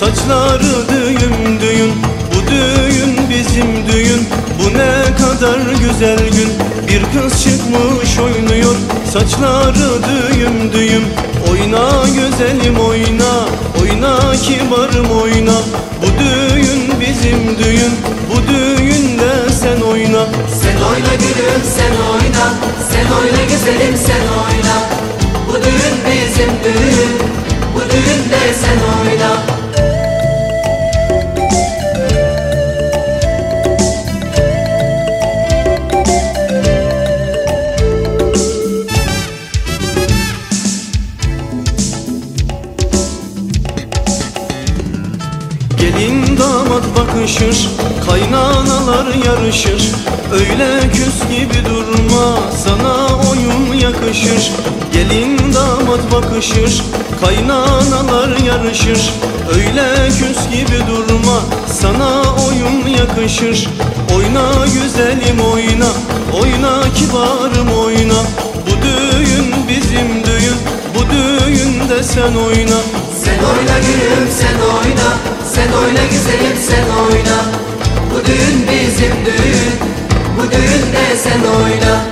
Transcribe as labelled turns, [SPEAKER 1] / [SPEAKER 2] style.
[SPEAKER 1] Saçları düğüm düğün. Bu düğün bizim düğün. Bu ne kadar güzel gün. Bir kız çıkmış oynuyor. Saçları düğüm düğüm Oyna güzelim oyna. Oyna kibarım oyna. Bu düğün bizim düğün. Bu düğünde sen oyna.
[SPEAKER 2] Sen oyna gülüm sen oyna. Sen oyna güzelim sen oyna. Bu düğün bizim düğün
[SPEAKER 1] bakışır Kaynanalar yarışır. Öyle küs gibi durma Sana oyun yakışır. Gelin damat bakışır Kaynanalar yarışır. Öyle küs gibi durma Sana oyun yakışır. Oyna güzelim oyna Oyna kibarım oyna. Bu düğün bizim düğün Bu düğünde sen oyna.
[SPEAKER 2] Sen oyna gülüm sen oyna Sen oyna güzelim sen oyna. Bu düğün bizim düğün. Bu düğünde sen oyna